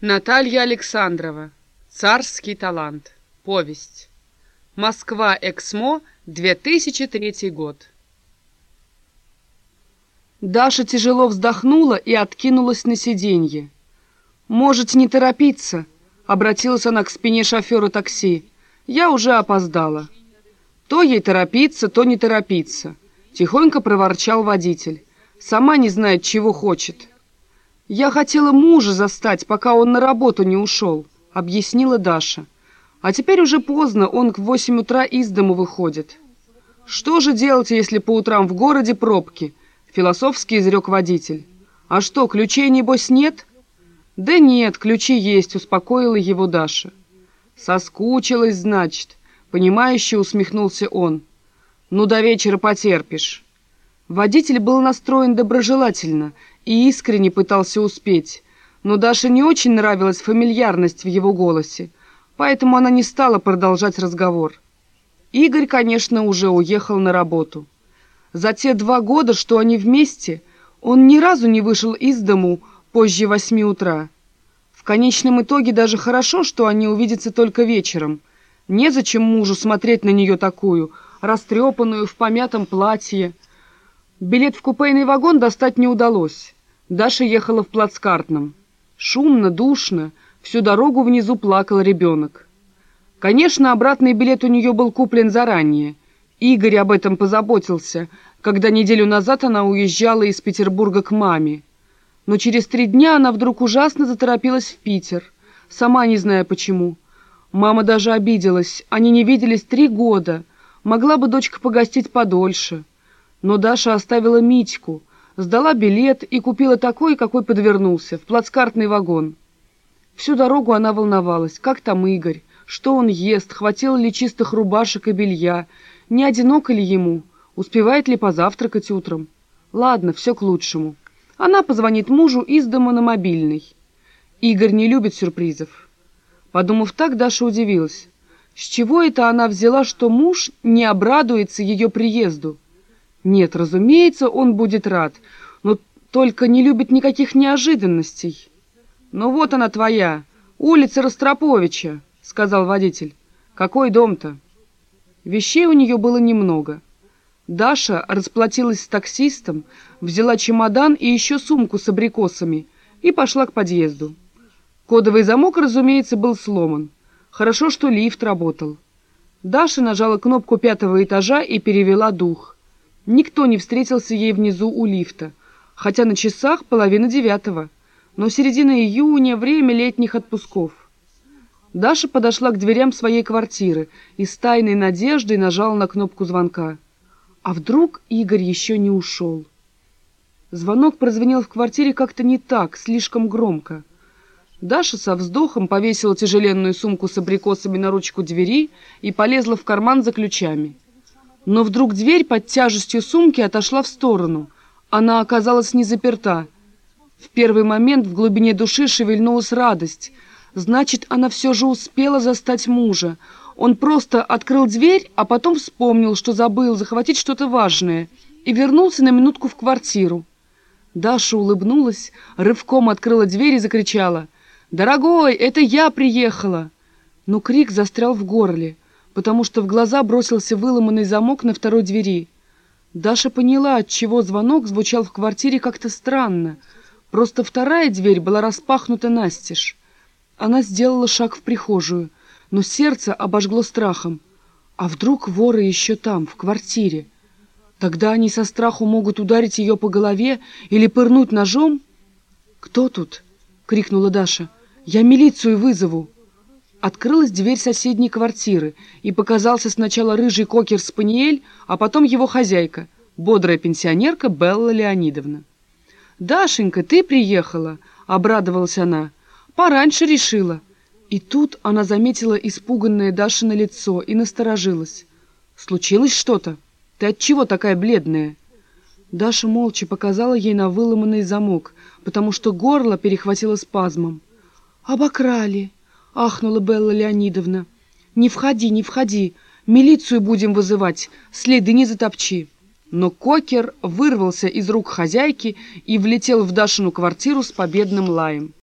Наталья Александрова. Царский талант. Повесть. Москва. Эксмо. 2003 год. Даша тяжело вздохнула и откинулась на сиденье. «Можете не торопиться», — обратилась она к спине шофера такси. «Я уже опоздала». То ей торопиться, то не торопиться. Тихонько проворчал водитель. Сама не знает, чего хочет. «Я хотела мужа застать, пока он на работу не ушел», — объяснила Даша. «А теперь уже поздно, он к восемь утра из дому выходит». «Что же делать, если по утрам в городе пробки?» — философски изрек водитель. «А что, ключей, небось, нет?» «Да нет, ключи есть», — успокоила его Даша. «Соскучилась, значит», — понимающе усмехнулся он. «Ну, до вечера потерпишь». Водитель был настроен доброжелательно и искренне пытался успеть, но Даше не очень нравилась фамильярность в его голосе, поэтому она не стала продолжать разговор. Игорь, конечно, уже уехал на работу. За те два года, что они вместе, он ни разу не вышел из дому позже восьми утра. В конечном итоге даже хорошо, что они увидятся только вечером. Незачем мужу смотреть на нее такую, растрепанную, в помятом платье, Билет в купейный вагон достать не удалось. Даша ехала в плацкартном. Шумно, душно, всю дорогу внизу плакал ребенок. Конечно, обратный билет у нее был куплен заранее. Игорь об этом позаботился, когда неделю назад она уезжала из Петербурга к маме. Но через три дня она вдруг ужасно заторопилась в Питер, сама не зная почему. Мама даже обиделась, они не виделись три года. Могла бы дочка погостить подольше. Но Даша оставила Митьку, сдала билет и купила такой, какой подвернулся, в плацкартный вагон. Всю дорогу она волновалась, как там Игорь, что он ест, хватило ли чистых рубашек и белья, не одиноко ли ему, успевает ли позавтракать утром. Ладно, все к лучшему. Она позвонит мужу из дома на мобильный. Игорь не любит сюрпризов. Подумав так, Даша удивилась. С чего это она взяла, что муж не обрадуется ее приезду? Нет, разумеется, он будет рад, но только не любит никаких неожиданностей. «Ну вот она твоя, улица Ростроповича», — сказал водитель. «Какой дом-то?» Вещей у нее было немного. Даша расплатилась с таксистом, взяла чемодан и еще сумку с абрикосами и пошла к подъезду. Кодовый замок, разумеется, был сломан. Хорошо, что лифт работал. Даша нажала кнопку пятого этажа и перевела дух — Никто не встретился ей внизу у лифта, хотя на часах половина девятого, но середина июня — время летних отпусков. Даша подошла к дверям своей квартиры и с тайной надеждой нажала на кнопку звонка. А вдруг Игорь еще не ушел? Звонок прозвенел в квартире как-то не так, слишком громко. Даша со вздохом повесила тяжеленную сумку с абрикосами на ручку двери и полезла в карман за ключами. Но вдруг дверь под тяжестью сумки отошла в сторону. Она оказалась не заперта. В первый момент в глубине души шевельнулась радость. Значит, она все же успела застать мужа. Он просто открыл дверь, а потом вспомнил, что забыл захватить что-то важное, и вернулся на минутку в квартиру. Даша улыбнулась, рывком открыла дверь и закричала. «Дорогой, это я приехала!» Но крик застрял в горле потому что в глаза бросился выломанный замок на второй двери. Даша поняла, отчего звонок звучал в квартире как-то странно. Просто вторая дверь была распахнута настежь. Она сделала шаг в прихожую, но сердце обожгло страхом. А вдруг воры еще там, в квартире? Тогда они со страху могут ударить ее по голове или пырнуть ножом? «Кто тут?» — крикнула Даша. «Я милицию вызову!» Открылась дверь соседней квартиры, и показался сначала рыжий кокер-спаниель, а потом его хозяйка, бодрая пенсионерка Белла Леонидовна. «Дашенька, ты приехала!» — обрадовалась она. «Пораньше решила». И тут она заметила испуганное Дашино лицо и насторожилась. «Случилось что-то? Ты отчего такая бледная?» Даша молча показала ей на выломанный замок, потому что горло перехватило спазмом. «Обокрали!» — ахнула Белла Леонидовна. «Не входи, не входи, милицию будем вызывать, следы не затопчи». Но Кокер вырвался из рук хозяйки и влетел в Дашину квартиру с победным лаем.